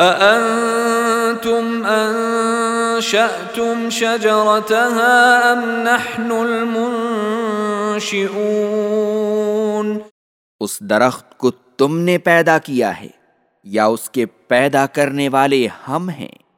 أأنتم أنشأتم شجرتها أم نحن المنشئون؟ اس درخت کو تم نے پیدا کیا ہے یا اس کے پیدا کرنے والے ہم ہیں؟